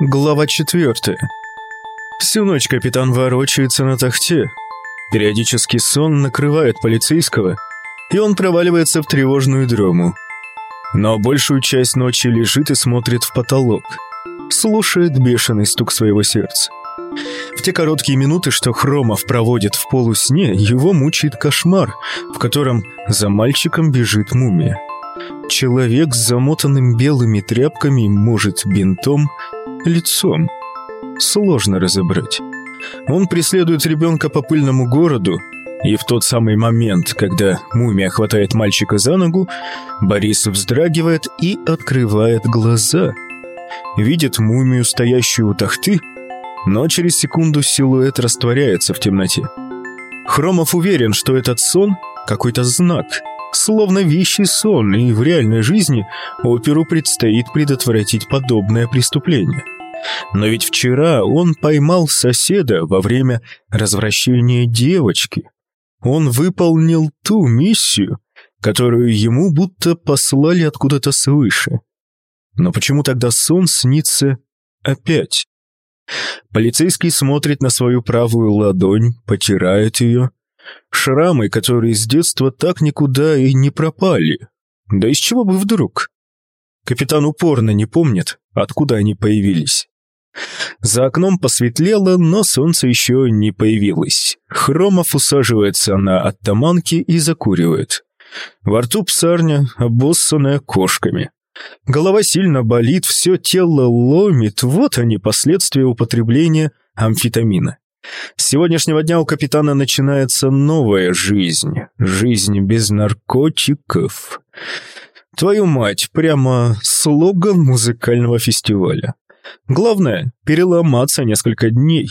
Глава четвертая. Всю ночь капитан ворочается на тахте. Периодически сон накрывает полицейского, и он проваливается в тревожную дрему. Но большую часть ночи лежит и смотрит в потолок. Слушает бешеный стук своего сердца. В те короткие минуты, что Хромов проводит в полусне, его мучает кошмар, в котором за мальчиком бежит мумия. Человек с замотанным белыми тряпками, может, бинтом, лицом. Сложно разобрать. Он преследует ребенка по пыльному городу, и в тот самый момент, когда мумия хватает мальчика за ногу, Борис вздрагивает и открывает глаза. Видит мумию, стоящую у тахты, но через секунду силуэт растворяется в темноте. Хромов уверен, что этот сон — какой-то знак, словно вещий сон, и в реальной жизни оперу предстоит предотвратить подобное преступление. Но ведь вчера он поймал соседа во время развращения девочки. Он выполнил ту миссию, которую ему будто послали откуда-то свыше. Но почему тогда сон снится опять? Полицейский смотрит на свою правую ладонь, потирает ее. Шрамы, которые с детства так никуда и не пропали. Да из чего бы вдруг? Капитан упорно не помнит, откуда они появились. За окном посветлело, но солнце еще не появилось. Хромов усаживается на оттаманке и закуривает. Во рту псарня, обоссанная кошками. Голова сильно болит, все тело ломит, вот они последствия употребления амфетамина. С сегодняшнего дня у капитана начинается новая жизнь. Жизнь без наркотиков. Твою мать, прямо слоган музыкального фестиваля. Главное – переломаться несколько дней.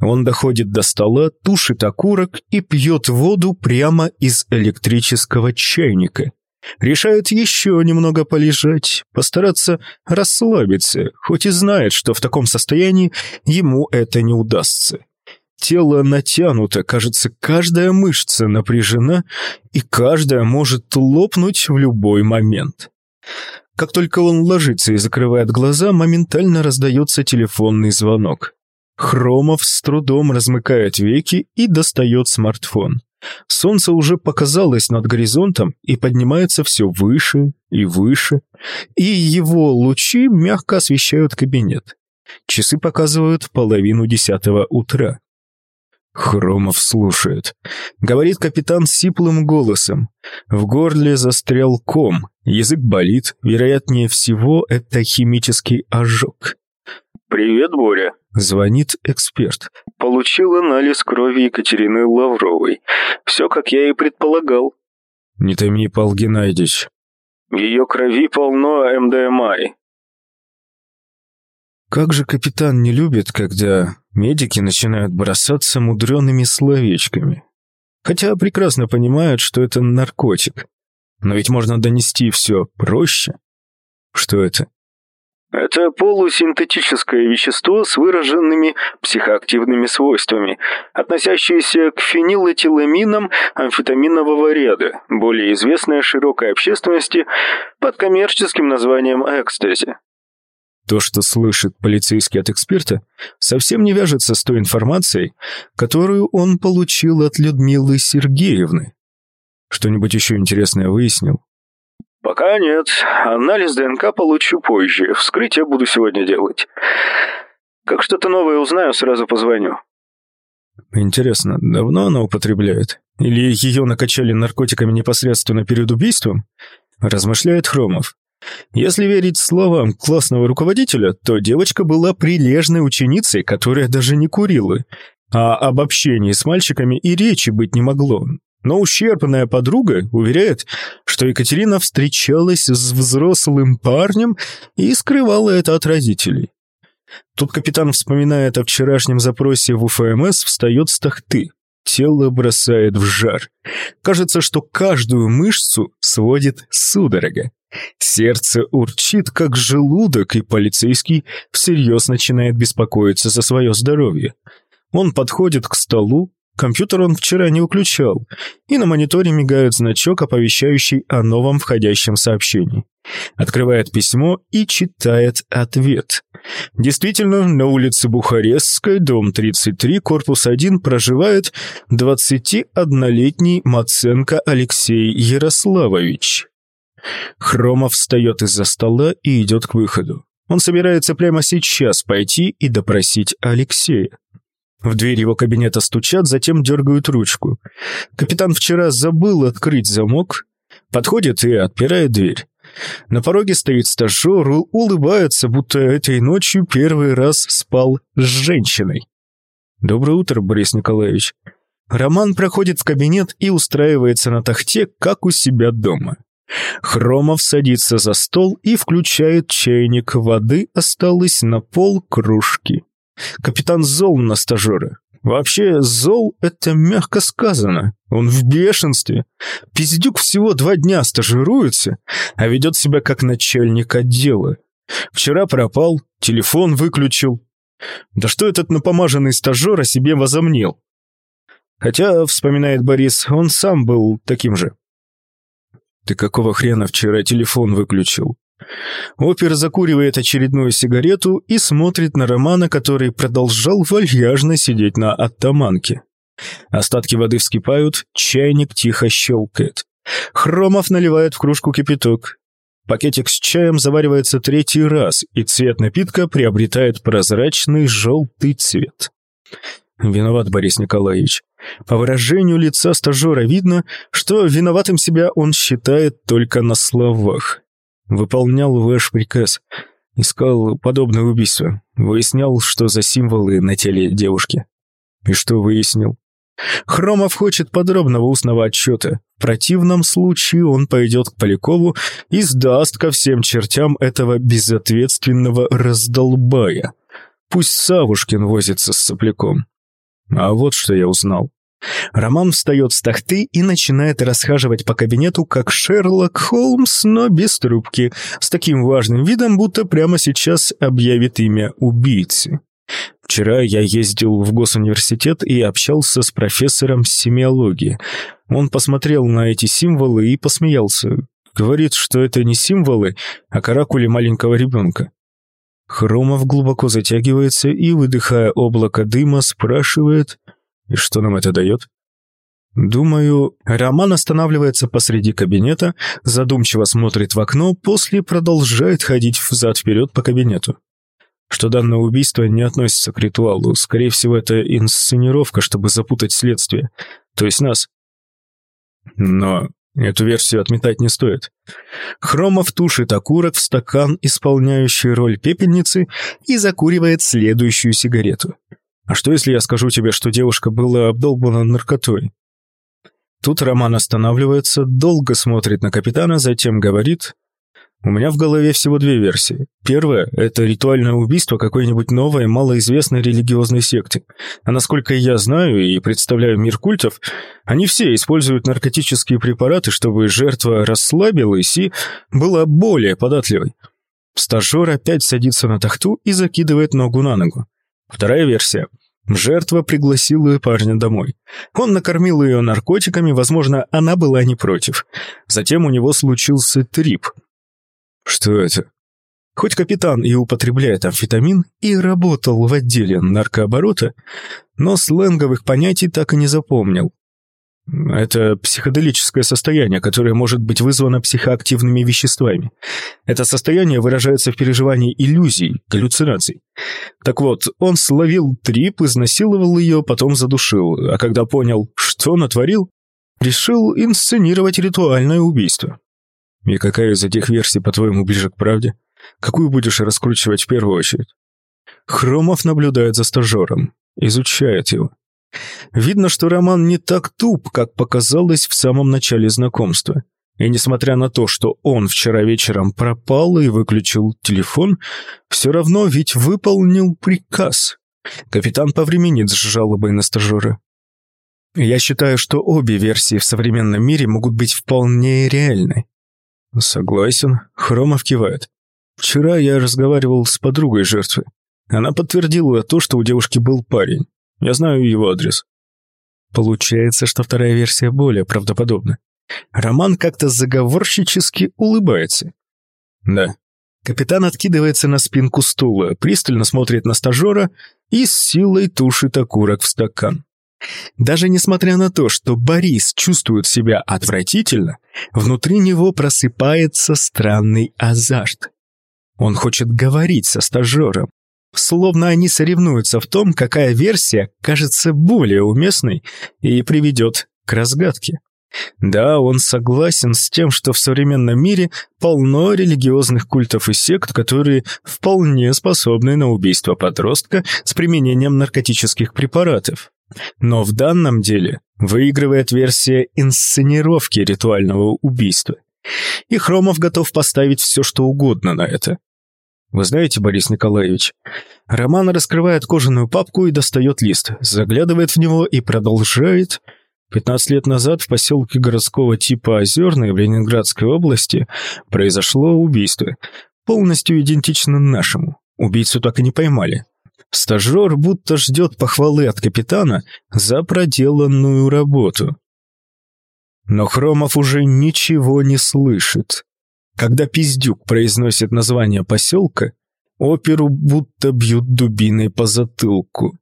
Он доходит до стола, тушит окурок и пьет воду прямо из электрического чайника. Решает еще немного полежать, постараться расслабиться, хоть и знает, что в таком состоянии ему это не удастся. Тело натянуто, кажется, каждая мышца напряжена, и каждая может лопнуть в любой момент. Как только он ложится и закрывает глаза, моментально раздается телефонный звонок. Хромов с трудом размыкает веки и достает смартфон. Солнце уже показалось над горизонтом и поднимается все выше и выше, и его лучи мягко освещают кабинет. Часы показывают половину десятого утра. Хромов слушает. Говорит капитан сиплым голосом. В горле застрял ком, язык болит, вероятнее всего это химический ожог. «Привет, Боря», — звонит эксперт. «Получил анализ крови Екатерины Лавровой. Все, как я и предполагал». «Не томи, Пал Геннадьевич». «В ее крови полно МДМА». Как же капитан не любит, когда медики начинают бросаться мудреными словечками. Хотя прекрасно понимают, что это наркотик. Но ведь можно донести все проще. Что это? Это полусинтетическое вещество с выраженными психоактивными свойствами, относящееся к фенилэтиламинам амфетаминового ряда, более известное широкой общественности под коммерческим названием экстази. То, что слышит полицейский от эксперта, совсем не вяжется с той информацией, которую он получил от Людмилы Сергеевны. Что-нибудь еще интересное выяснил? «Пока нет. Анализ ДНК получу позже. Вскрытие буду сегодня делать. Как что-то новое узнаю, сразу позвоню». Интересно, давно она употребляет? Или ее накачали наркотиками непосредственно перед убийством? Размышляет Хромов. Если верить словам классного руководителя, то девочка была прилежной ученицей, которая даже не курила. А об общении с мальчиками и речи быть не могло. Но ущербная подруга уверяет, что Екатерина встречалась с взрослым парнем и скрывала это от родителей. Тут капитан вспоминает о вчерашнем запросе в УФМС, встает с тахты. Тело бросает в жар. Кажется, что каждую мышцу сводит судорога. Сердце урчит, как желудок, и полицейский всерьез начинает беспокоиться за свое здоровье. Он подходит к столу, Компьютер он вчера не выключал, и на мониторе мигает значок, оповещающий о новом входящем сообщении. Открывает письмо и читает ответ. Действительно, на улице Бухарестской, дом 33, корпус 1, проживает 21-летний Маценко Алексей Ярославович. Хромов встает из-за стола и идет к выходу. Он собирается прямо сейчас пойти и допросить Алексея. В дверь его кабинета стучат, затем дергают ручку. Капитан вчера забыл открыть замок, подходит и отпирает дверь. На пороге стоит стажер, улыбается, будто этой ночью первый раз спал с женщиной. «Доброе утро, Борис Николаевич». Роман проходит в кабинет и устраивается на тахте, как у себя дома. Хромов садится за стол и включает чайник. Воды осталось на пол кружки. Капитан зол на стажера. Вообще, зол — это мягко сказано. Он в бешенстве. Пиздюк всего два дня стажируется, а ведет себя как начальник отдела. Вчера пропал, телефон выключил. Да что этот напомаженный стажер о себе возомнил? Хотя, вспоминает Борис, он сам был таким же. «Ты какого хрена вчера телефон выключил?» Опер закуривает очередную сигарету и смотрит на Романа, который продолжал вальяжно сидеть на оттаманке. Остатки воды вскипают, чайник тихо щелкает. Хромов наливает в кружку кипяток. Пакетик с чаем заваривается третий раз, и цвет напитка приобретает прозрачный желтый цвет. Виноват Борис Николаевич. По выражению лица стажера видно, что виноватым себя он считает только на словах. Выполнял ваш приказ. Искал подобное убийство. Выяснял, что за символы на теле девушки. И что выяснил? Хромов хочет подробного устного отчета. В противном случае он пойдет к Полякову и сдаст ко всем чертям этого безответственного раздолбая. Пусть Савушкин возится с сопляком. А вот что я узнал. Роман встает с тахты и начинает расхаживать по кабинету, как Шерлок Холмс, но без трубки, с таким важным видом, будто прямо сейчас объявит имя убийцы. Вчера я ездил в госуниверситет и общался с профессором семиологии. Он посмотрел на эти символы и посмеялся. Говорит, что это не символы, а каракули маленького ребенка. Хромов глубоко затягивается и, выдыхая облако дыма, спрашивает, и что нам это дает? Думаю, Роман останавливается посреди кабинета, задумчиво смотрит в окно, после продолжает ходить взад-вперед по кабинету. Что данное убийство не относится к ритуалу, скорее всего, это инсценировка, чтобы запутать следствие, то есть нас. Но эту версию отметать не стоит. Хромов тушит окурок в стакан, исполняющий роль пепельницы, и закуривает следующую сигарету. А что, если я скажу тебе, что девушка была обдолбана наркотой? Тут Роман останавливается, долго смотрит на капитана, затем говорит... У меня в голове всего две версии. Первая – это ритуальное убийство какой-нибудь новой, малоизвестной религиозной секты. А насколько я знаю и представляю мир культов, они все используют наркотические препараты, чтобы жертва расслабилась и была более податливой. Стажер опять садится на тахту и закидывает ногу на ногу. Вторая версия. Жертва пригласила парня домой. Он накормил ее наркотиками, возможно, она была не против. Затем у него случился трип. Что это? Хоть капитан и употребляет амфетамин и работал в отделе наркооборота, но сленговых понятий так и не запомнил. Это психоделическое состояние, которое может быть вызвано психоактивными веществами. Это состояние выражается в переживании иллюзий, галлюцинаций. Так вот, он словил трип, изнасиловал ее, потом задушил, а когда понял, что натворил, решил инсценировать ритуальное убийство. И какая из этих версий, по-твоему, ближе к правде? Какую будешь раскручивать в первую очередь? Хромов наблюдает за стажером, изучает его. Видно, что Роман не так туп, как показалось в самом начале знакомства. И несмотря на то, что он вчера вечером пропал и выключил телефон, все равно ведь выполнил приказ. Капитан повременит с жалобой на стажера. Я считаю, что обе версии в современном мире могут быть вполне реальны. Согласен, Хромов кивает. Вчера я разговаривал с подругой жертвы. Она подтвердила то, что у девушки был парень. Я знаю его адрес. Получается, что вторая версия более правдоподобна. Роман как-то заговорщически улыбается. Да. Капитан откидывается на спинку стула, пристально смотрит на стажера и с силой тушит окурок в стакан. Даже несмотря на то, что Борис чувствует себя отвратительно, внутри него просыпается странный азарт. Он хочет говорить со стажером, словно они соревнуются в том, какая версия кажется более уместной и приведет к разгадке. Да, он согласен с тем, что в современном мире полно религиозных культов и сект, которые вполне способны на убийство подростка с применением наркотических препаратов. Но в данном деле выигрывает версия инсценировки ритуального убийства. И Хромов готов поставить все, что угодно на это. Вы знаете, Борис Николаевич, Роман раскрывает кожаную папку и достает лист, заглядывает в него и продолжает. 15 лет назад в поселке городского типа Озерный в Ленинградской области произошло убийство, полностью идентично нашему. Убийцу так и не поймали. Стажер будто ждет похвалы от капитана за проделанную работу. Но Хромов уже ничего не слышит. Когда Пиздюк произносит название поселка, оперу будто бьют дубиной по затылку.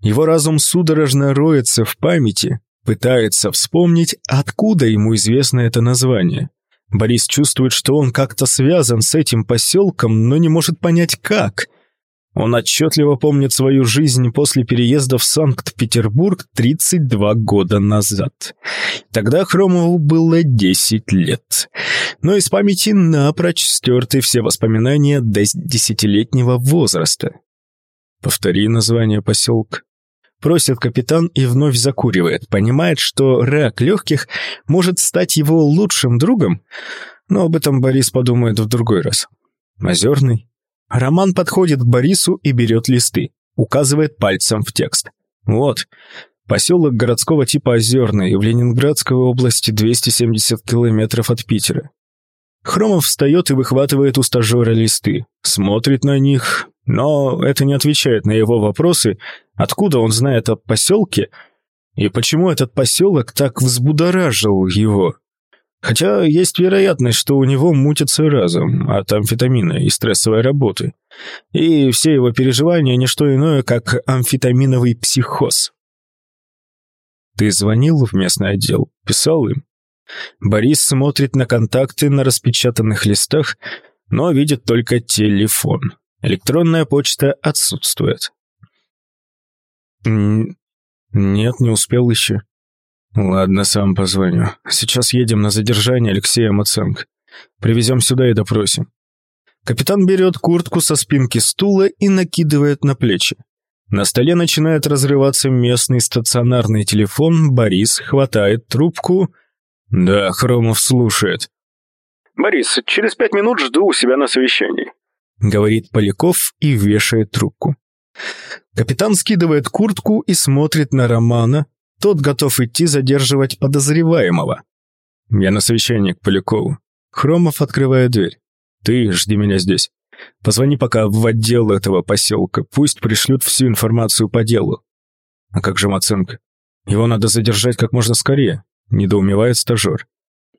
Его разум судорожно роется в памяти, пытается вспомнить, откуда ему известно это название. Борис чувствует, что он как-то связан с этим поселком, но не может понять, как – он отчетливо помнит свою жизнь после переезда в Санкт-Петербург 32 года назад. Тогда Хромову было 10 лет. Но из памяти напрочь стерты все воспоминания до десятилетнего возраста. «Повтори название поселка», Просит капитан и вновь закуривает. Понимает, что рак легких может стать его лучшим другом, но об этом Борис подумает в другой раз. Озерный, Роман подходит к Борису и берет листы, указывает пальцем в текст. Вот, поселок городского типа Озерный в Ленинградской области 270 километров от Питера. Хромов встает и выхватывает у стажера листы, смотрит на них, но это не отвечает на его вопросы, откуда он знает о поселке и почему этот поселок так взбудоражил его. Хотя есть вероятность, что у него мутится разум от амфетамина и стрессовой работы. И все его переживания – не что иное, как амфетаминовый психоз. Ты звонил в местный отдел? Писал им? Борис смотрит на контакты на распечатанных листах, но видит только телефон. Электронная почта отсутствует. Нет, не успел еще. «Ладно, сам позвоню. Сейчас едем на задержание Алексея Маценко. Привезем сюда и допросим». Капитан берет куртку со спинки стула и накидывает на плечи. На столе начинает разрываться местный стационарный телефон, Борис хватает трубку. Да, Хромов слушает. «Борис, через пять минут жду у себя на совещании», — говорит Поляков и вешает трубку. Капитан скидывает куртку и смотрит на Романа, тот готов идти задерживать подозреваемого. Я на совещании к Полякову. Хромов открывает дверь. Ты жди меня здесь. Позвони пока в отдел этого поселка. Пусть пришлют всю информацию по делу. А как же Маценко? Его надо задержать как можно скорее. Недоумевает стажер.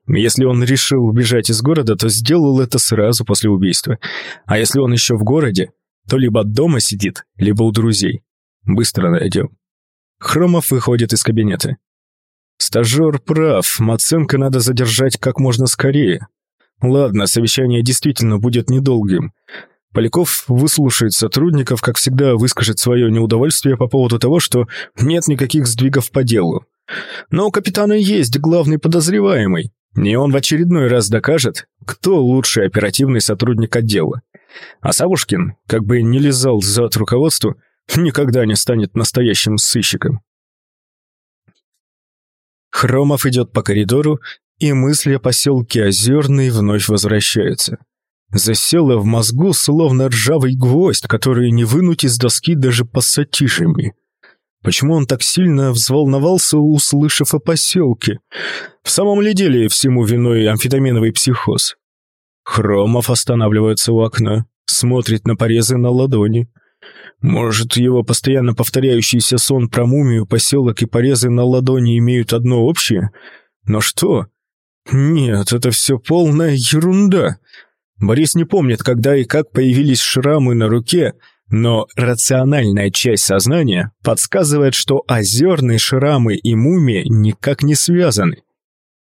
Если он решил убежать из города, то сделал это сразу после убийства. А если он еще в городе, то либо дома сидит, либо у друзей. Быстро найдем. Хромов выходит из кабинета. Стажер прав, Маценко надо задержать как можно скорее. Ладно, совещание действительно будет недолгим. Поляков выслушает сотрудников, как всегда выскажет свое неудовольствие по поводу того, что нет никаких сдвигов по делу. Но у капитана есть главный подозреваемый, и он в очередной раз докажет, кто лучший оперативный сотрудник отдела. А Савушкин, как бы не лизал зад руководству, никогда не станет настоящим сыщиком. Хромов идет по коридору, и мысли о поселке Озерный вновь возвращаются. Засела в мозгу, словно ржавый гвоздь, который не вынуть из доски даже пассатижами. Почему он так сильно взволновался, услышав о поселке? В самом ли деле всему виной амфетаминовый психоз? Хромов останавливается у окна, смотрит на порезы на ладони. Может, его постоянно повторяющийся сон про мумию, поселок и порезы на ладони имеют одно общее? Но что? Нет, это все полная ерунда. Борис не помнит, когда и как появились шрамы на руке, но рациональная часть сознания подсказывает, что озерные шрамы и мумия никак не связаны.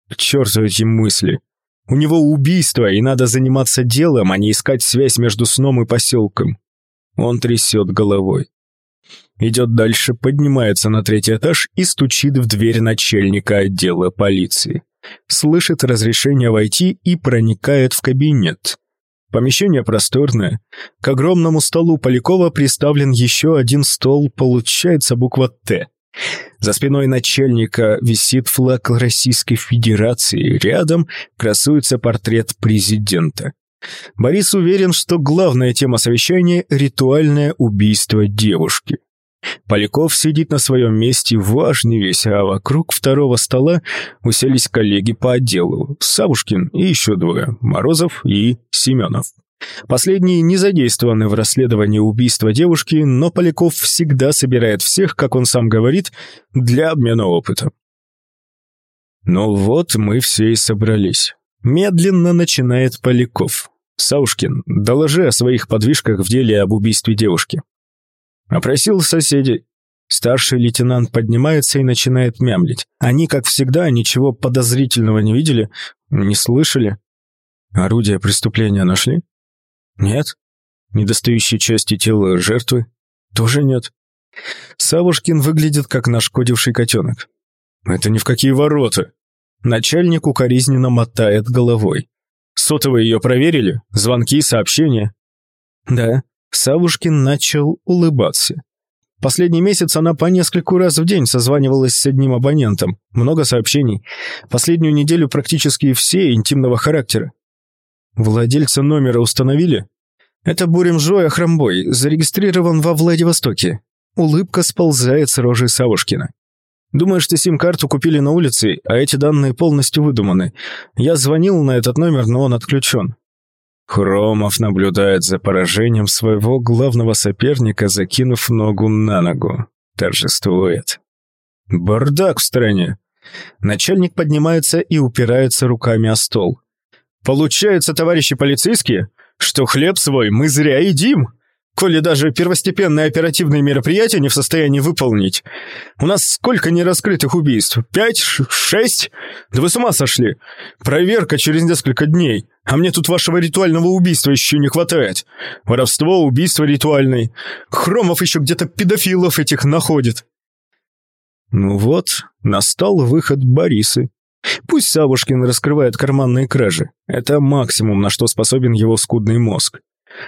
К черту эти мысли. У него убийство, и надо заниматься делом, а не искать связь между сном и поселком. Он трясет головой. Идет дальше, поднимается на третий этаж и стучит в дверь начальника отдела полиции. Слышит разрешение войти и проникает в кабинет. Помещение просторное. К огромному столу Полякова приставлен еще один стол, получается буква «Т». За спиной начальника висит флаг Российской Федерации, рядом красуется портрет президента. Борис уверен, что главная тема совещания – ритуальное убийство девушки. Поляков сидит на своем месте, важный весь, а вокруг второго стола уселись коллеги по отделу – Савушкин и еще двое – Морозов и Семенов. Последний не задействованы в расследовании убийства девушки, но Поляков всегда собирает всех, как он сам говорит, для обмена опытом. Ну вот мы все и собрались. Медленно начинает Поляков. «Саушкин, доложи о своих подвижках в деле об убийстве девушки». Опросил соседей. Старший лейтенант поднимается и начинает мямлить. Они, как всегда, ничего подозрительного не видели, не слышали. Орудие преступления нашли? Нет. Недостающие части тела жертвы? Тоже нет. Савушкин выглядит как нашкодивший котенок. Это ни в какие ворота. Начальник укоризненно мотает головой. Сотовые ее проверили? Звонки, сообщения? Да. Савушкин начал улыбаться. Последний месяц она по нескольку раз в день созванивалась с одним абонентом. Много сообщений. Последнюю неделю практически все интимного характера. Владельца номера установили? Это Буремжой Ахрамбой, зарегистрирован во Владивостоке. Улыбка сползает с рожи Савушкина. Думаю, что сим-карту купили на улице, а эти данные полностью выдуманы. Я звонил на этот номер, но он отключен. Хромов наблюдает за поражением своего главного соперника, закинув ногу на ногу. Торжествует. Бардак в стране. Начальник поднимается и упирается руками о стол. Получается, товарищи полицейские, что хлеб свой мы зря едим, коли даже первостепенные оперативные мероприятия не в состоянии выполнить. У нас сколько нераскрытых убийств? Пять? Шесть? Да вы с ума сошли. Проверка через несколько дней. А мне тут вашего ритуального убийства еще не хватает. Воровство, убийство ритуальное. Хромов еще где-то педофилов этих находит. Ну вот, настал выход Борисы. Пусть Савушкин раскрывает карманные кражи. Это максимум, на что способен его скудный мозг.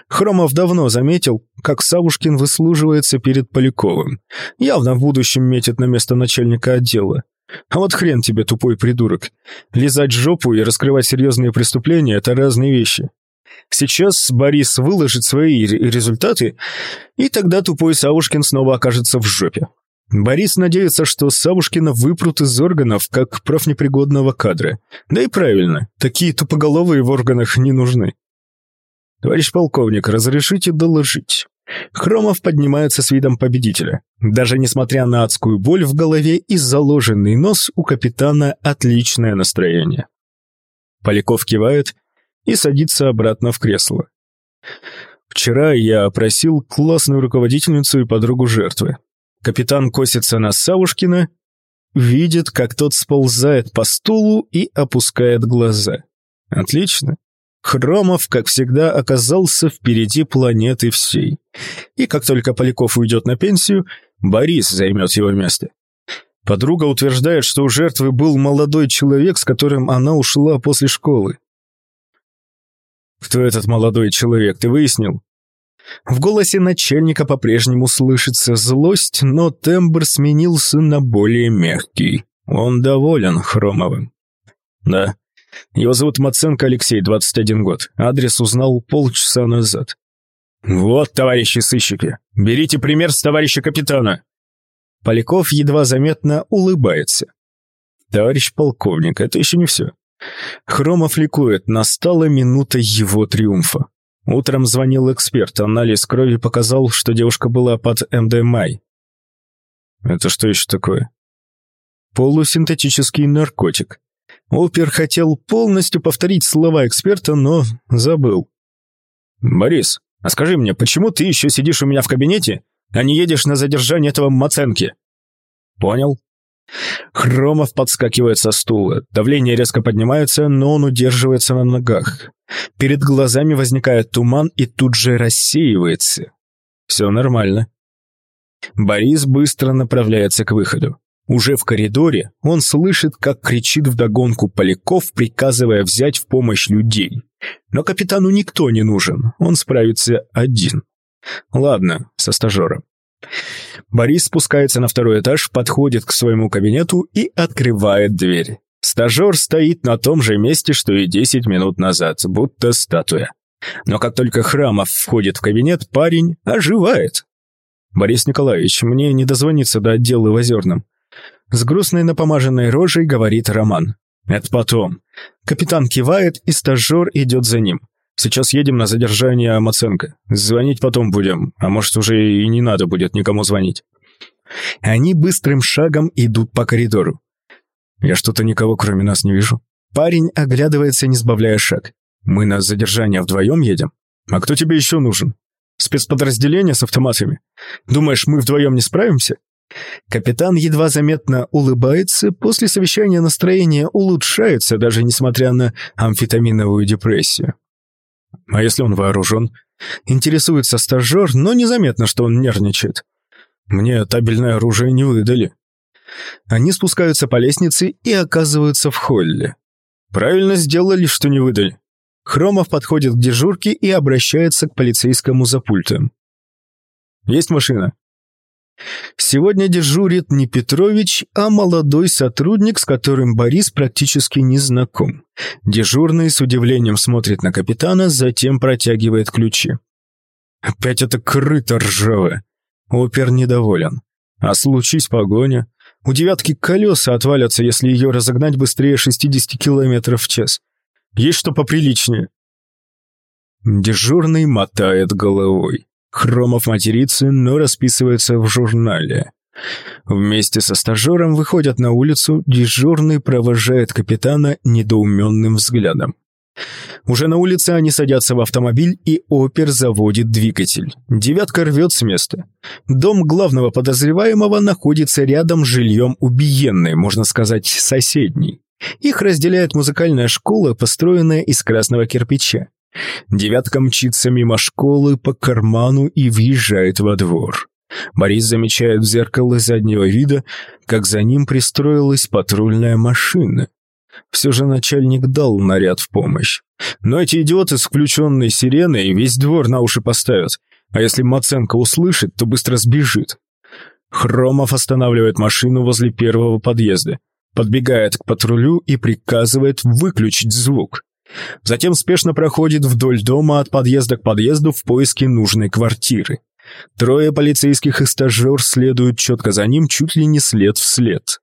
Хромов давно заметил, как Савушкин выслуживается перед Поляковым. Явно в будущем метит на место начальника отдела. А вот хрен тебе, тупой придурок. Лизать жопу и раскрывать серьезные преступления – это разные вещи. Сейчас Борис выложит свои результаты, и тогда тупой Савушкин снова окажется в жопе. Борис надеется, что Савушкина выпрут из органов как профнепригодного кадра. Да и правильно, такие тупоголовые в органах не нужны. «Товарищ полковник, разрешите доложить?» Хромов поднимается с видом победителя. Даже несмотря на адскую боль в голове и заложенный нос, у капитана отличное настроение. Поляков кивает и садится обратно в кресло. Вчера я опросил классную руководительницу и подругу жертвы. Капитан косится на Савушкина, видит, как тот сползает по стулу и опускает глаза. Отлично. Хромов, как всегда, оказался впереди планеты всей. И как только Поляков уйдет на пенсию, Борис займет его место. Подруга утверждает, что у жертвы был молодой человек, с которым она ушла после школы. «Кто этот молодой человек, ты выяснил?» В голосе начальника по-прежнему слышится злость, но тембр сменился на более мягкий. Он доволен Хромовым. Да. Его зовут Маценко Алексей, 21 год. Адрес узнал полчаса назад. Вот, товарищи сыщики, берите пример с товарища капитана. Поляков едва заметно улыбается. Товарищ полковник, это еще не все. Хромов ликует, настала минута его триумфа. Утром звонил эксперт, анализ крови показал, что девушка была под МДМА. Это что еще такое? Полусинтетический наркотик. Опер хотел полностью повторить слова эксперта, но забыл. «Борис, а скажи мне, почему ты еще сидишь у меня в кабинете, а не едешь на задержание этого Маценки?» «Понял». Хромов подскакивает со стула. Давление резко поднимается, но он удерживается на ногах. Перед глазами возникает туман и тут же рассеивается. Все нормально. Борис быстро направляется к выходу. Уже в коридоре он слышит, как кричит вдогонку Поляков, приказывая взять в помощь людей. Но капитану никто не нужен, он справится один. Ладно, со стажером. Борис спускается на второй этаж, подходит к своему кабинету и открывает дверь. Стажер стоит на том же месте, что и 10 минут назад, будто статуя. Но как только Храмов входит в кабинет, парень оживает. «Борис Николаевич, мне не дозвониться до отдела в Озерном». С грустной напомаженной рожей говорит Роман. «Это потом». Капитан кивает, и стажер идет за ним. Сейчас едем на задержание Маценко. Звонить потом будем, а может, уже и не надо будет никому звонить. Они быстрым шагом идут по коридору. Я что-то никого кроме нас не вижу. Парень оглядывается, не сбавляя шаг. Мы на задержание вдвоем едем? А кто тебе еще нужен? Спецподразделение с автоматами? Думаешь, мы вдвоем не справимся? Капитан едва заметно улыбается, после совещания настроение улучшается, даже несмотря на амфетаминовую депрессию. А если он вооружен? Интересуется стажер, но незаметно, что он нервничает. Мне табельное оружие не выдали. Они спускаются по лестнице и оказываются в холле. Правильно сделали, что не выдали. Хромов подходит к дежурке и обращается к полицейскому за пультом. «Есть машина?» Сегодня дежурит не Петрович, а молодой сотрудник, с которым Борис практически не знаком. Дежурный с удивлением смотрит на капитана, затем протягивает ключи. Опять это крыто ржавое. Опер недоволен. А случись погоня. У девятки колеса отвалятся, если ее разогнать быстрее 60 км в час. Есть что поприличнее. Дежурный мотает головой. Хромов матерится, но расписывается в журнале. Вместе со стажером выходят на улицу, дежурный провожает капитана недоуменным взглядом. Уже на улице они садятся в автомобиль, и опер заводит двигатель. «девятка» рвет с места. Дом главного подозреваемого находится рядом с жильем убиенной, можно сказать, соседней. Их разделяет музыкальная школа, построенная из красного кирпича. Девятка мчится мимо школы по карману и въезжает во двор. Борис замечает в зеркало заднего вида, как за ним пристроилась патрульная машина. Все же начальник дал наряд в помощь. Но эти идиоты с включенной сиреной весь двор на уши поставят, а если Маценко услышит, то быстро сбежит. Хромов останавливает машину возле первого подъезда, подбегает к патрулю и приказывает выключить звук. Затем спешно проходит вдоль дома от подъезда к подъезду в поиске нужной квартиры. Трое полицейских и стажер следуют четко за ним, чуть ли не след в след.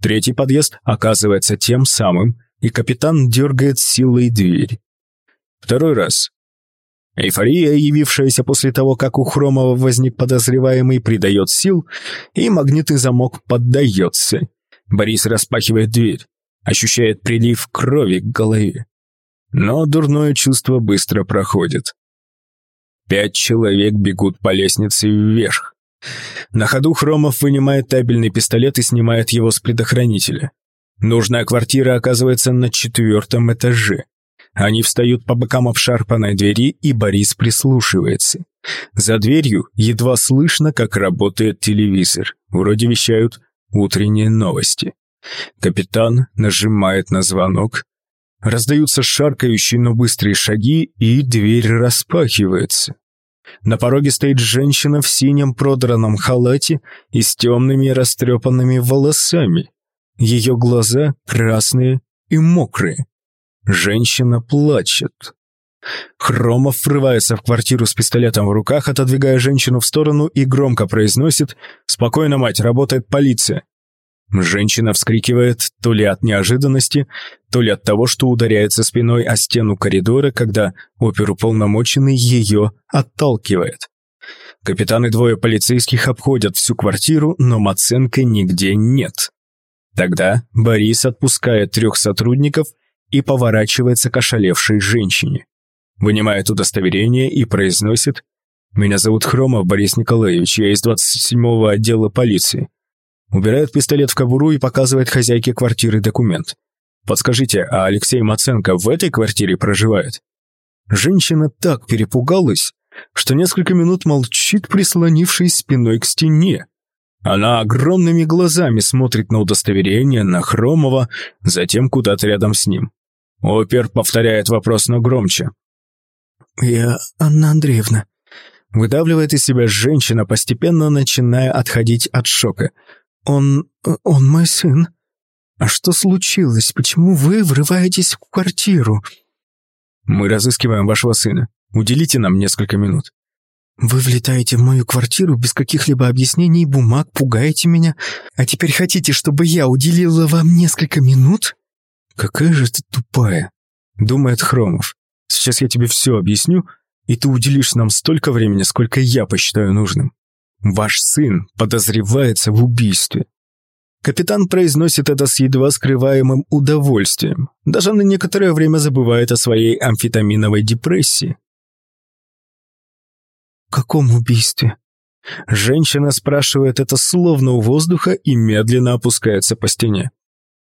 Третий подъезд оказывается тем самым, и капитан дергает силой дверь. Второй раз. Эйфория, явившаяся после того, как у Хромова возник подозреваемый, придает сил, и магнитный замок поддается. Борис распахивает дверь, ощущает прилив крови к голове. Но дурное чувство быстро проходит. Пять человек бегут по лестнице вверх. На ходу Хромов вынимает табельный пистолет и снимает его с предохранителя. Нужная квартира оказывается на четвертом этаже. Они встают по бокам обшарпанной двери, и Борис прислушивается. За дверью едва слышно, как работает телевизор. Вроде вещают утренние новости. Капитан нажимает на звонок, Раздаются шаркающие, но быстрые шаги, и дверь распахивается. На пороге стоит женщина в синем продранном халате и с темными растрепанными волосами. Ее глаза красные и мокрые. Женщина плачет. Хромов врывается в квартиру с пистолетом в руках, отодвигая женщину в сторону и громко произносит «Спокойно, мать, работает полиция». Женщина вскрикивает то ли от неожиданности, то ли от того, что ударяется спиной о стену коридора, когда оперуполномоченный ее отталкивает. Капитан и двое полицейских обходят всю квартиру, но Маценко нигде нет. Тогда Борис отпускает трех сотрудников и поворачивается к ошалевшей женщине. Вынимает удостоверение и произносит «Меня зовут Хромов Борис Николаевич, я из 27-го отдела полиции». Убирает пистолет в кобуру и показывает хозяйке квартиры документ. «Подскажите, а Алексей Маценко в этой квартире проживает?» Женщина так перепугалась, что несколько минут молчит, прислонившись спиной к стене. Она огромными глазами смотрит на удостоверение, на Хромова, затем куда-то рядом с ним. Опер повторяет вопрос, но громче. «Я Анна Андреевна». Выдавливает из себя женщина, постепенно начиная отходить от шока. «Он... он мой сын. А что случилось? Почему вы врываетесь в квартиру?» «Мы разыскиваем вашего сына. Уделите нам несколько минут». «Вы влетаете в мою квартиру без каких-либо объяснений и бумаг, пугаете меня, а теперь хотите, чтобы я уделила вам несколько минут?» «Какая же ты тупая», — думает Хромов. «Сейчас я тебе все объясню, и ты уделишь нам столько времени, сколько я посчитаю нужным. Ваш сын подозревается в убийстве». Капитан произносит это с едва скрываемым удовольствием. Даже на некоторое время забывает о своей амфетаминовой депрессии каком убийстве?» Женщина спрашивает это словно у воздуха и медленно опускается по стене.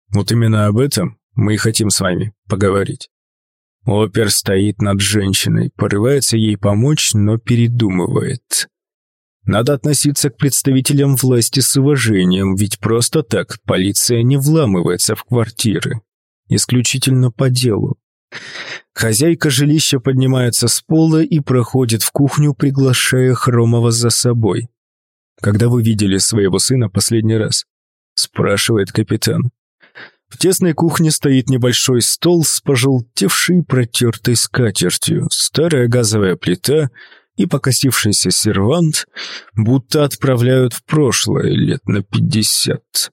Вот именно об этом мы и хотим с вами поговорить. Опер стоит над женщиной, порывается ей помочь, но передумывает. Надо относиться к представителям власти с уважением, ведь просто так полиция не вламывается в квартиры. Исключительно по делу. Хозяйка жилища поднимается с пола и проходит в кухню, приглашая Хромова за собой. «Когда вы видели своего сына последний раз?» – спрашивает капитан. В тесной кухне стоит небольшой стол с пожелтевшей протертой скатертью, старая газовая плита и покосившийся сервант, будто отправляют в прошлое лет на пятьдесят.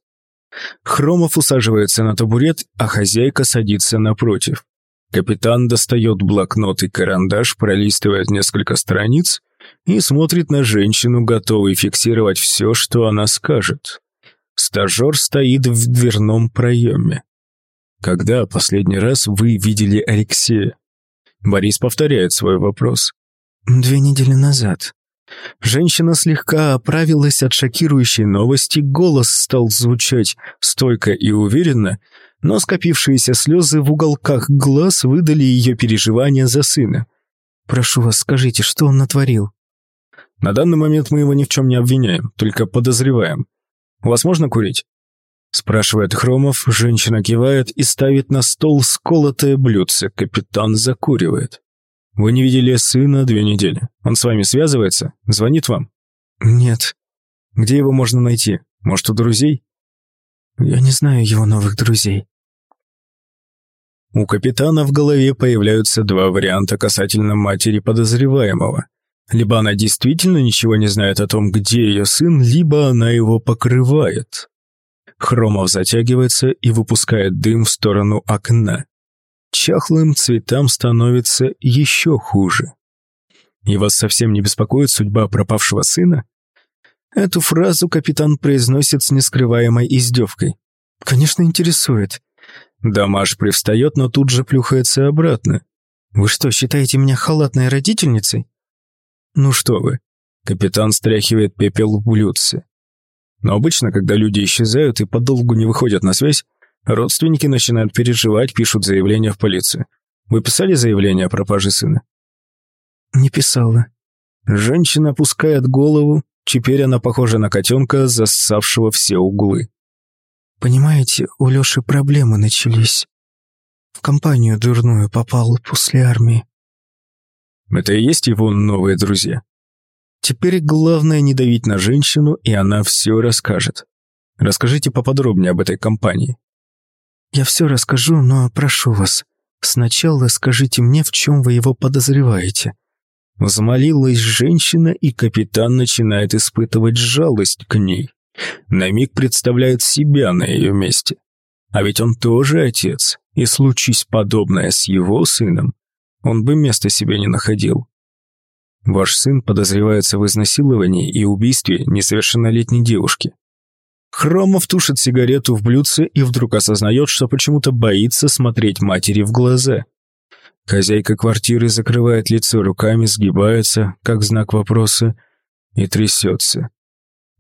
Хромов усаживается на табурет, а хозяйка садится напротив. Капитан достает блокнот и карандаш, пролистывает несколько страниц и смотрит на женщину, готовый фиксировать все, что она скажет. Стажер стоит в дверном проеме. «Когда последний раз вы видели Алексея?» Борис повторяет свой вопрос. «Две недели назад». Женщина слегка оправилась от шокирующей новости, голос стал звучать стойко и уверенно, но скопившиеся слезы в уголках глаз выдали ее переживания за сына. «Прошу вас, скажите, что он натворил?» «На данный момент мы его ни в чем не обвиняем, только подозреваем. У вас можно курить?» Спрашивает Хромов, женщина кивает и ставит на стол сколотое блюдце. Капитан закуривает. «Вы не видели сына две недели. Он с вами связывается? Звонит вам?» «Нет». «Где его можно найти? Может, у друзей?» «Я не знаю его новых друзей». У капитана в голове появляются два варианта касательно матери подозреваемого. Либо она действительно ничего не знает о том, где ее сын, либо она его покрывает. Хромов затягивается и выпускает дым в сторону окна. Чахлым цветам становится еще хуже. «И вас совсем не беспокоит судьба пропавшего сына?» Эту фразу капитан произносит с нескрываемой издевкой. «Конечно, интересует. Дамаш привстает, но тут же плюхается обратно. «Вы что, считаете меня халатной родительницей?» «Ну что вы». Капитан стряхивает пепел в блюдце. Но обычно, когда люди исчезают и подолгу не выходят на связь, родственники начинают переживать, пишут заявление в полицию. Вы писали заявление о пропаже сына? Не писала. Женщина опускает голову, теперь она похожа на котенка, зассавшего все углы. Понимаете, у Лёши проблемы начались. В компанию дурную попал после армии. Это и есть его новые друзья? Теперь главное не давить на женщину, и она все расскажет. Расскажите поподробнее об этой компании. Я все расскажу, но прошу вас, сначала скажите мне, в чем вы его подозреваете. Взмолилась женщина, и капитан начинает испытывать жалость к ней. На миг представляет себя на ее месте. А ведь он тоже отец, и случись подобное с его сыном, он бы места себе не находил. Ваш сын подозревается в изнасиловании и убийстве несовершеннолетней девушки. Хромов тушит сигарету в блюдце и вдруг осознает, что почему-то боится смотреть матери в глаза. Хозяйка квартиры закрывает лицо руками, сгибается, как знак вопроса, и трясется.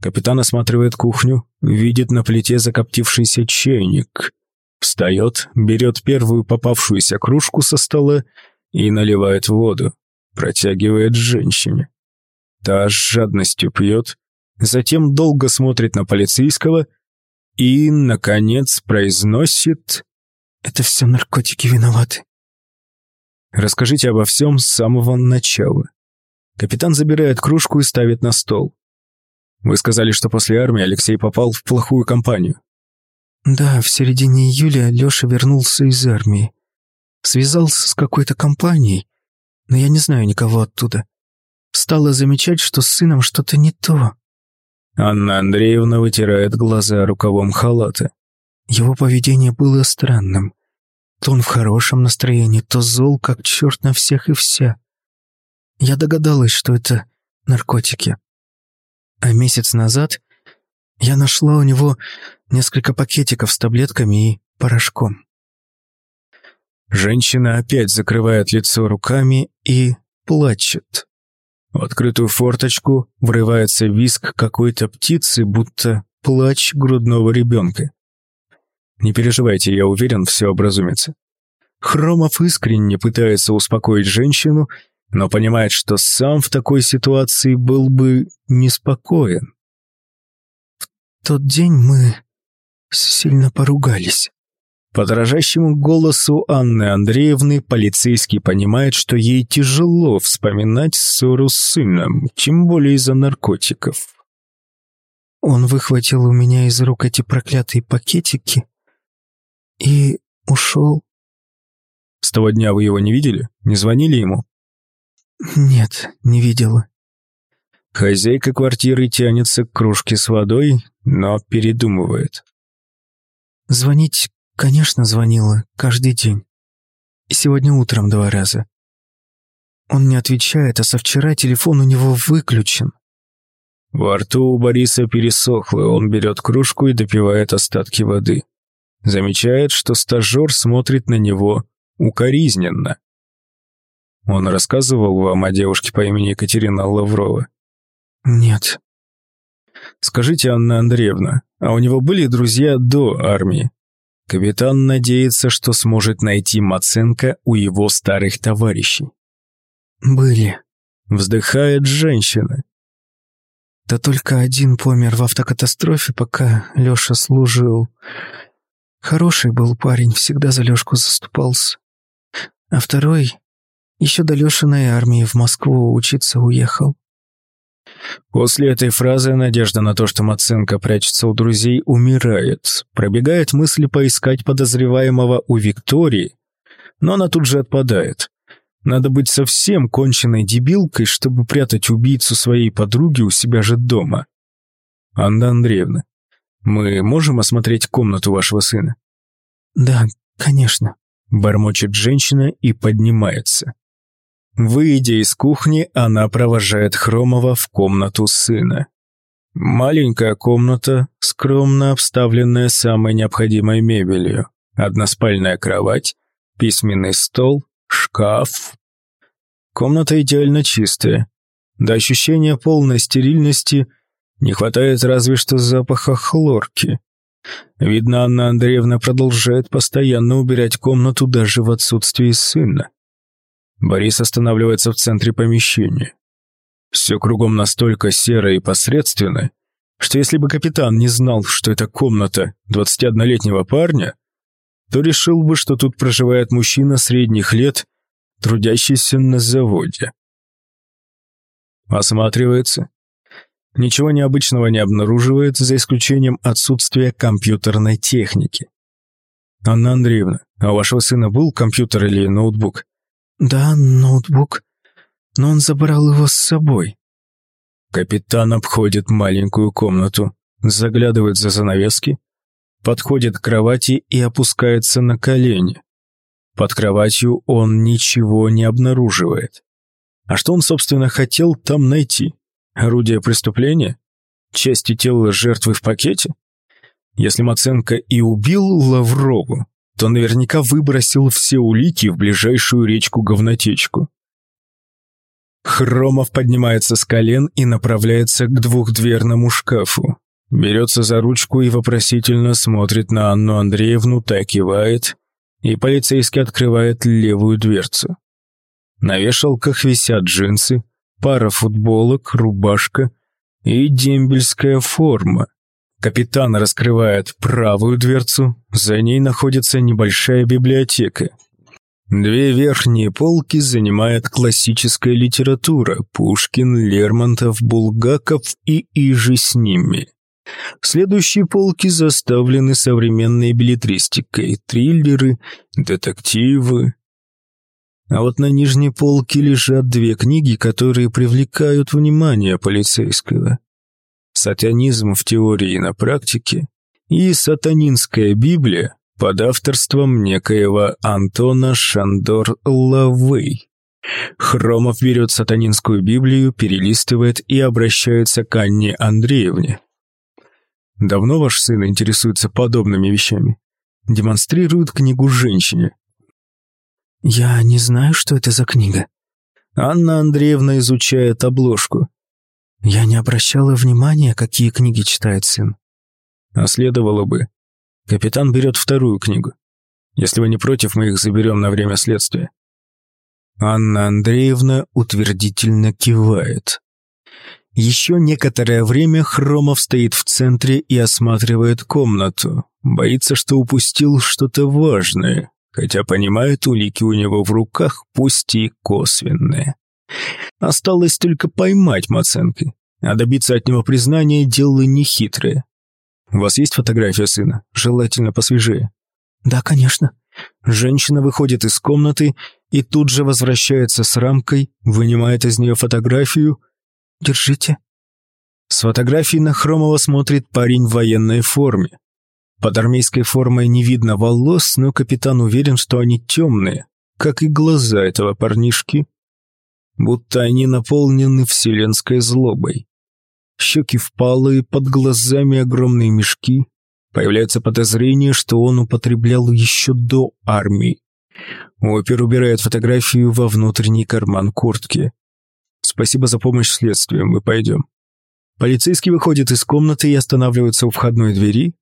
Капитан осматривает кухню, видит на плите закоптившийся чайник. Встает, берет первую попавшуюся кружку со стола и наливает воду, протягивает женщине. Та с жадностью пьет, затем долго смотрит на полицейского и, наконец, произносит «Это все наркотики виноваты». Расскажите обо всем с самого начала. Капитан забирает кружку и ставит на стол. Вы сказали, что после армии Алексей попал в плохую компанию. Да, в середине июля Лёша вернулся из армии. Связался с какой-то компанией, но я не знаю никого оттуда. Стала замечать, что с сыном что-то не то. Анна Андреевна вытирает глаза рукавом халата. Его поведение было странным. То он в хорошем настроении, то зол, как черт на всех и вся. Я догадалась, что это наркотики. А месяц назад я нашла у него несколько пакетиков с таблетками и порошком. Женщина опять закрывает лицо руками и плачет. В открытую форточку врывается виск какой-то птицы, будто плач грудного ребенка. Не переживайте, я уверен, все образумится. Хромов искренне пытается успокоить женщину, но понимает, что сам в такой ситуации был бы неспокоен. В тот день мы сильно поругались. По дрожащему голосу Анны Андреевны полицейский понимает, что ей тяжело вспоминать ссору с сыном, тем более из-за наркотиков. Он выхватил у меня из рук эти проклятые пакетики и ушел. С того дня вы его не видели? Не звонили ему? Нет, не видела. Хозяйка квартиры тянется к кружке с водой, но передумывает. Звонить Конечно, звонила. Каждый день. И сегодня утром два раза. Он не отвечает, а со вчера телефон у него выключен. Во рту у Бориса пересохло, он берет кружку и допивает остатки воды. Замечает, что стажер смотрит на него укоризненно. Он рассказывал вам о девушке по имени Екатерина Лаврова? Нет. Скажите, Анна Андреевна, а у него были друзья до армии? Капитан надеется, что сможет найти Маценко у его старых товарищей. «Были», — вздыхает женщина. «Да только один помер в автокатастрофе, пока Лёша служил. Хороший был парень, всегда за Лёшку заступался. А второй еще до Лёшиной армии в Москву учиться уехал. После этой фразы надежда на то, что Маценко прячется у друзей, умирает. Пробегает мысль поискать подозреваемого у Виктории, но она тут же отпадает. Надо быть совсем конченной дебилкой, чтобы прятать убийцу своей подруги у себя же дома. Анна Андреевна, мы можем осмотреть комнату вашего сына? Да, конечно. Бормочет женщина и поднимается. Выйдя из кухни, она провожает Хромова в комнату сына. Маленькая комната, скромно обставленная самой необходимой мебелью. Односпальная кровать, письменный стол, шкаф. Комната идеально чистая. До ощущения полной стерильности не хватает разве что запаха хлорки. Видно, Анна Андреевна продолжает постоянно убирать комнату даже в отсутствии сына. Борис останавливается в центре помещения. Все кругом настолько серо и посредственно, что если бы капитан не знал, что это комната 21-летнего парня, то решил бы, что тут проживает мужчина средних лет, трудящийся на заводе. Осматривается. Ничего необычного не обнаруживает, за исключением отсутствия компьютерной техники. «Анна Андреевна, а у вашего сына был компьютер или ноутбук?» «Да, ноутбук. Но он забрал его с собой». Капитан обходит маленькую комнату. заглядывает за занавески, подходит к кровати и опускается на колени. Под кроватью он ничего не обнаруживает. А что он, собственно, хотел там найти? Орудие преступления? Части тела жертвы в пакете? Если Маценко и убил Лаврову, то наверняка выбросил все улики в ближайшую речку-говнотечку. Хромов поднимается с колен и направляется к двухдверному шкафу. Берется за ручку и вопросительно смотрит на Анну Андреевну, так кивает, и полицейский открывает левую дверцу. На вешалках висят джинсы, пара футболок, рубашка и дембельская форма. Капитан раскрывает правую дверцу, за ней находится небольшая библиотека. Две верхние полки занимает классическая литература Пушкин, Лермонтов, Булгаков и иже с ними. Следующие полки заставлены современной билетристикой, триллеры, детективы. А вот на нижней полке лежат две книги, которые привлекают внимание полицейского сатанизм в теории и на практике и сатанинская Библия под авторством некоего Антона Шандор-Лавей. Хромов берет сатанинскую Библию, перелистывает и обращается к Анне Андреевне. «Давно ваш сын интересуется подобными вещами?» Демонстрирует книгу женщине. «Я не знаю, что это за книга». Анна Андреевна изучает обложку. Я не обращала внимания, какие книги читает сын. А следовало бы. Капитан берет вторую книгу. Если вы не против, мы их заберем на время следствия. Анна Андреевна утвердительно кивает. Еще некоторое время Хромов стоит в центре и осматривает комнату. Боится, что упустил что-то важное, хотя понимает, улики у него в руках, пусть и косвенные. Осталось только поймать Маценко, а добиться от него признания – дело нехитрое. У вас есть фотография сына? Желательно посвежее. Да, конечно. Женщина выходит из комнаты и тут же возвращается с рамкой, вынимает из нее фотографию. Держите. С фотографией на Хромова смотрит парень в военной форме. Под армейской формой не видно волос, но капитан уверен, что они темные, как и глаза этого парнишки, будто они наполнены вселенской злобой. Щеки впалые, под глазами огромные мешки. Появляется подозрение, что он употреблял еще до армии. Опер убирает фотографию во внутренний карман куртки. «Спасибо за помощь следствию, мы пойдем». Полицейский выходит из комнаты и останавливается у входной двери.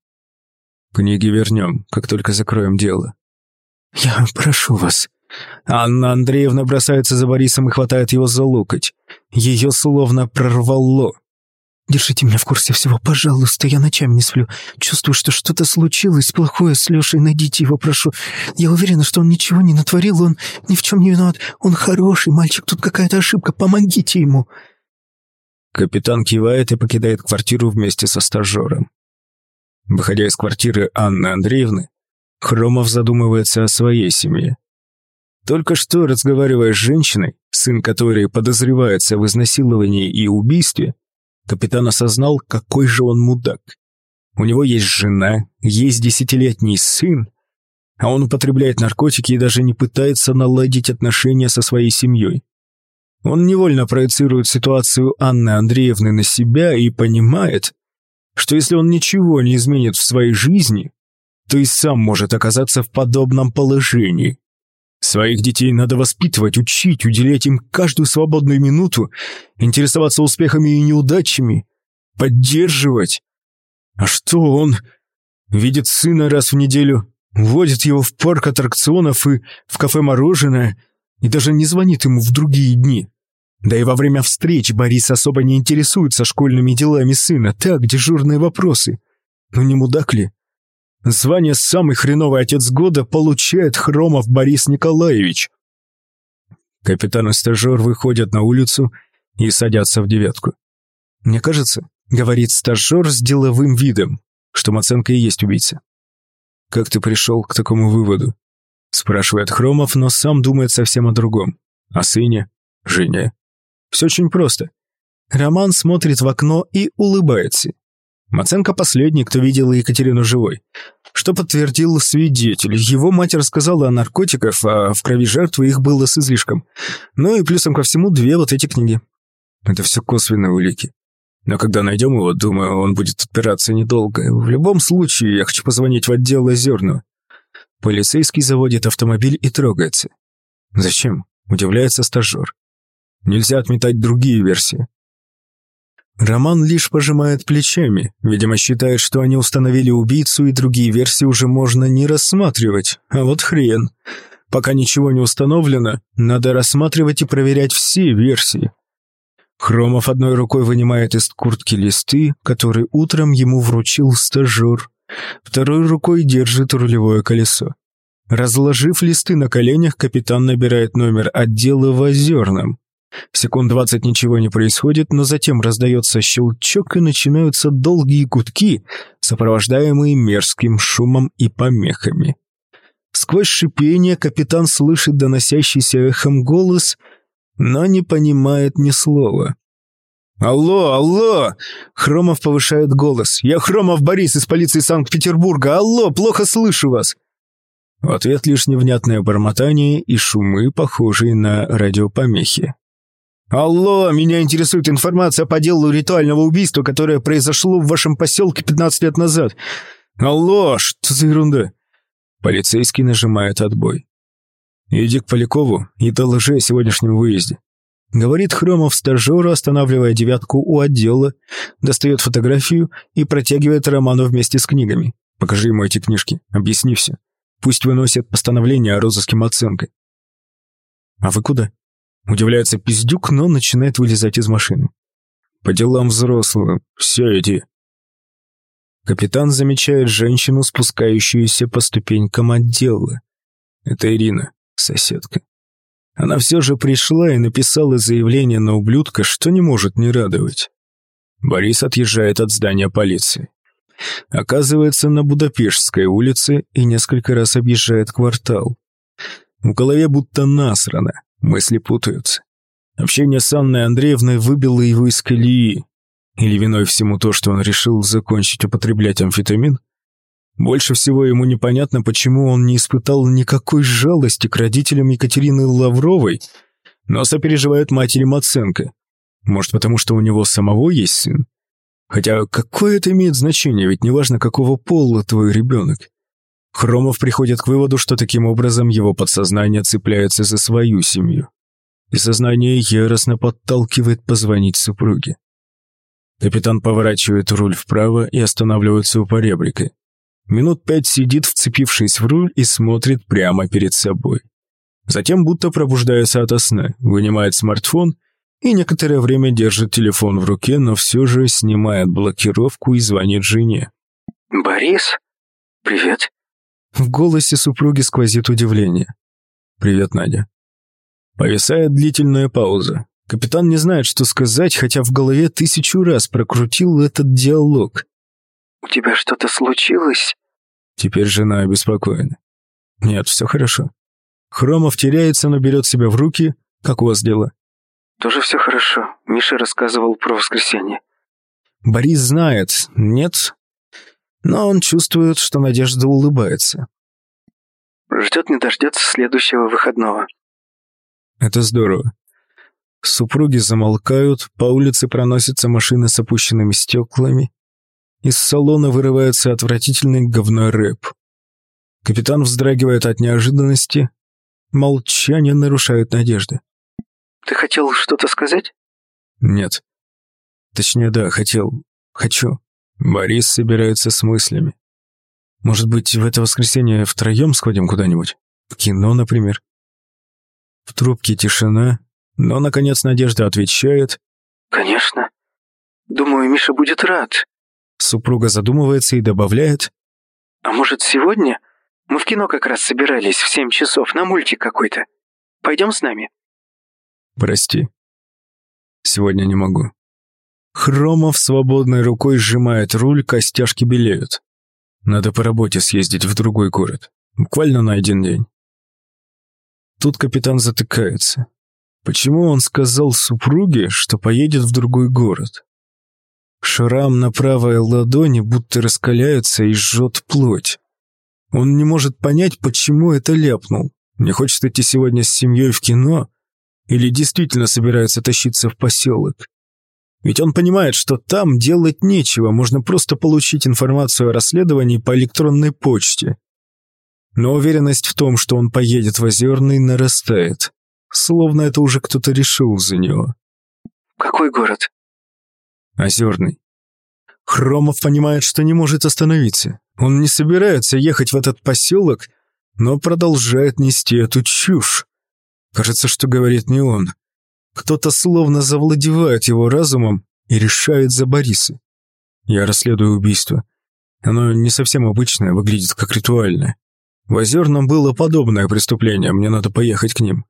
«Книги вернем, как только закроем дело». «Я прошу вас», Анна Андреевна бросается за Борисом и хватает его за локоть. Ее словно прорвало. «Держите меня в курсе всего, пожалуйста, я ночами не сплю. Чувствую, что что-то случилось плохое с Лешей, найдите его, прошу. Я уверена, что он ничего не натворил, он ни в чем не виноват. Он хороший мальчик, тут какая-то ошибка, помогите ему». Капитан кивает и покидает квартиру вместе со стажером. Выходя из квартиры Анны Андреевны, Хромов задумывается о своей семье. Только что, разговаривая с женщиной, сын которой подозревается в изнасиловании и убийстве, капитан осознал, какой же он мудак. У него есть жена, есть десятилетний сын, а он употребляет наркотики и даже не пытается наладить отношения со своей семьей. Он невольно проецирует ситуацию Анны Андреевны на себя и понимает, что если он ничего не изменит в своей жизни, то и сам может оказаться в подобном положении. Своих детей надо воспитывать, учить, уделять им каждую свободную минуту, интересоваться успехами и неудачами, поддерживать. А что он? Видит сына раз в неделю, водит его в парк аттракционов и в кафе мороженое, и даже не звонит ему в другие дни. Да и во время встреч Борис особо не интересуется школьными делами сына, так, дежурные вопросы. Ну не мудак ли? Звание «Самый хреновый отец года» получает Хромов Борис Николаевич. Капитан и стажер выходят на улицу и садятся в девятку. «Мне кажется», — говорит стажер с деловым видом, что Маценко и есть убийца. «Как ты пришел к такому выводу?» — спрашивает Хромов, но сам думает совсем о другом. О сыне, жене. Все очень просто. Роман смотрит в окно и улыбается. Маценко последний, кто видел Екатерину живой. Что подтвердил свидетель. Его мать рассказала о наркотиках, а в крови жертвы их было с излишком. Ну и плюсом ко всему две вот эти книги. Это все косвенные улики. Но когда найдем его, думаю, он будет отпираться недолго. В любом случае, я хочу позвонить в отдел Озерную. Полицейский заводит автомобиль и трогается. Зачем? Удивляется стажер. Нельзя отметать другие версии. Роман лишь пожимает плечами, видимо, считает, что они установили убийцу, и другие версии уже можно не рассматривать. А вот хрен. Пока ничего не установлено, надо рассматривать и проверять все версии. Хромов одной рукой вынимает из куртки листы, которые утром ему вручил стажер. Второй рукой держит рулевое колесо. Разложив листы на коленях, капитан набирает номер отдела в Озерном. Секунд двадцать ничего не происходит, но затем раздается щелчок и начинаются долгие гудки, сопровождаемые мерзким шумом и помехами. Сквозь шипение капитан слышит доносящийся эхом голос, но не понимает ни слова. «Алло, алло!» Хромов повышает голос. «Я Хромов Борис из полиции Санкт-Петербурга. Алло, плохо слышу вас!» В ответ лишь невнятное бормотание и шумы, похожие на радиопомехи. «Алло, меня интересует информация по делу ритуального убийства, которое произошло в вашем поселке 15 лет назад. Алло, что за ерунда?» Полицейский нажимает отбой. «Иди к Полякову и доложи о сегодняшнем выезде», — говорит Хромов стажеру, останавливая девятку у отдела, достает фотографию и протягивает Роману вместе с книгами. «Покажи ему эти книжки, объясни все. Пусть выносят постановление о розыске Маценко». «А вы куда?» Удивляется пиздюк, но начинает вылезать из машины. «По делам взрослого. Все иди». Капитан замечает женщину, спускающуюся по ступенькам отдела. Это Ирина, соседка. Она все же пришла и написала заявление на ублюдка, что не может не радовать. Борис отъезжает от здания полиции. Оказывается на Будапештской улице и несколько раз объезжает квартал. В голове будто насрано. Мысли путаются. Общение с Анной Андреевной выбило его из колеи. Или виной всему то, что он решил закончить употреблять амфетамин? Больше всего ему непонятно, почему он не испытал никакой жалости к родителям Екатерины Лавровой, но сопереживает матери Маценко. Может, потому что у него самого есть сын? Хотя какое это имеет значение, ведь неважно, какого пола твой ребенок. Хромов приходит к выводу, что таким образом его подсознание цепляется за свою семью. И сознание яростно подталкивает позвонить супруге. Капитан поворачивает руль вправо и останавливается у поребрика. Минут пять сидит, вцепившись в руль, и смотрит прямо перед собой. Затем, будто пробуждается ото сна, вынимает смартфон и некоторое время держит телефон в руке, но все же снимает блокировку и звонит жене. «Борис? Привет. В голосе супруги сквозит удивление. «Привет, Надя». Повисает длительная пауза. Капитан не знает, что сказать, хотя в голове тысячу раз прокрутил этот диалог. «У тебя что-то случилось?» Теперь жена обеспокоена. «Нет, все хорошо». Хромов теряется, но берет себя в руки. «Как у вас дела?» «Тоже все хорошо. Миша рассказывал про воскресенье». Борис знает. Нет, но он чувствует, что Надежда улыбается. Ждет не дождется следующего выходного. Это здорово. Супруги замолкают, по улице проносятся машины с опущенными стеклами. Из салона вырывается отвратительный говной рэп. Капитан вздрагивает от неожиданности. Молчание нарушает надежды. «Ты хотел что-то сказать?» «Нет. Точнее, да, хотел. Хочу. Борис собирается с мыслями. Может быть, в это воскресенье втроем сходим куда-нибудь? В кино, например? В трубке тишина, но, наконец, Надежда отвечает. «Конечно. Думаю, Миша будет рад». Супруга задумывается и добавляет. «А может, сегодня? Мы в кино как раз собирались в семь часов на мультик какой-то. Пойдем с нами?» «Прости. Сегодня не могу». Хромов свободной рукой сжимает руль, костяшки белеют. Надо по работе съездить в другой город. Буквально на один день. Тут капитан затыкается. Почему он сказал супруге, что поедет в другой город? Шрам на правой ладони будто раскаляется и жжет плоть. Он не может понять, почему это ляпнул. Не хочет идти сегодня с семьей в кино или действительно собирается тащиться в поселок. Ведь он понимает, что там делать нечего, можно просто получить информацию о расследовании по электронной почте. Но уверенность в том, что он поедет в Озерный, нарастает. Словно это уже кто-то решил за него. «Какой город?» Озерный. Хромов понимает, что не может остановиться. Он не собирается ехать в этот поселок, но продолжает нести эту чушь. Кажется, что говорит не он. Кто-то словно завладевает его разумом и решает за Бориса. Я расследую убийство. Оно не совсем обычное, выглядит как ритуальное. В Озерном было подобное преступление, мне надо поехать к ним.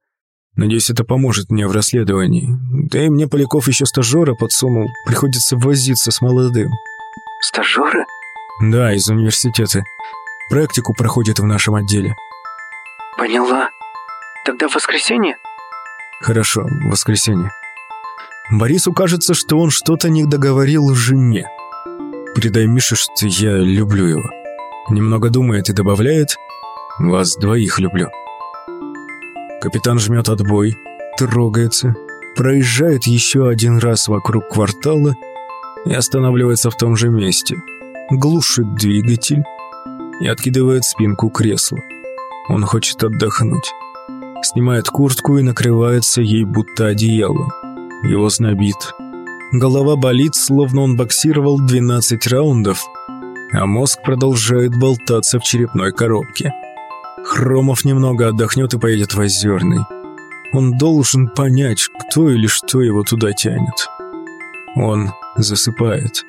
Надеюсь, это поможет мне в расследовании. Да и мне Поляков еще стажера подсунул. Приходится возиться с молодым. Стажера? Да, из университета. Практику проходит в нашем отделе. Поняла. Тогда в воскресенье? Хорошо, воскресенье. Борису кажется, что он что-то не договорил жене. Передай Мише, что я люблю его. Немного думает и добавляет «Вас двоих люблю». Капитан жмет отбой, трогается, проезжает еще один раз вокруг квартала и останавливается в том же месте. Глушит двигатель и откидывает спинку кресла. Он хочет отдохнуть. Снимает куртку и накрывается ей будто одеялом. Его знобит. Голова болит, словно он боксировал 12 раундов, а мозг продолжает болтаться в черепной коробке. Хромов немного отдохнет и поедет в Озерный. Он должен понять, кто или что его туда тянет. Он засыпает.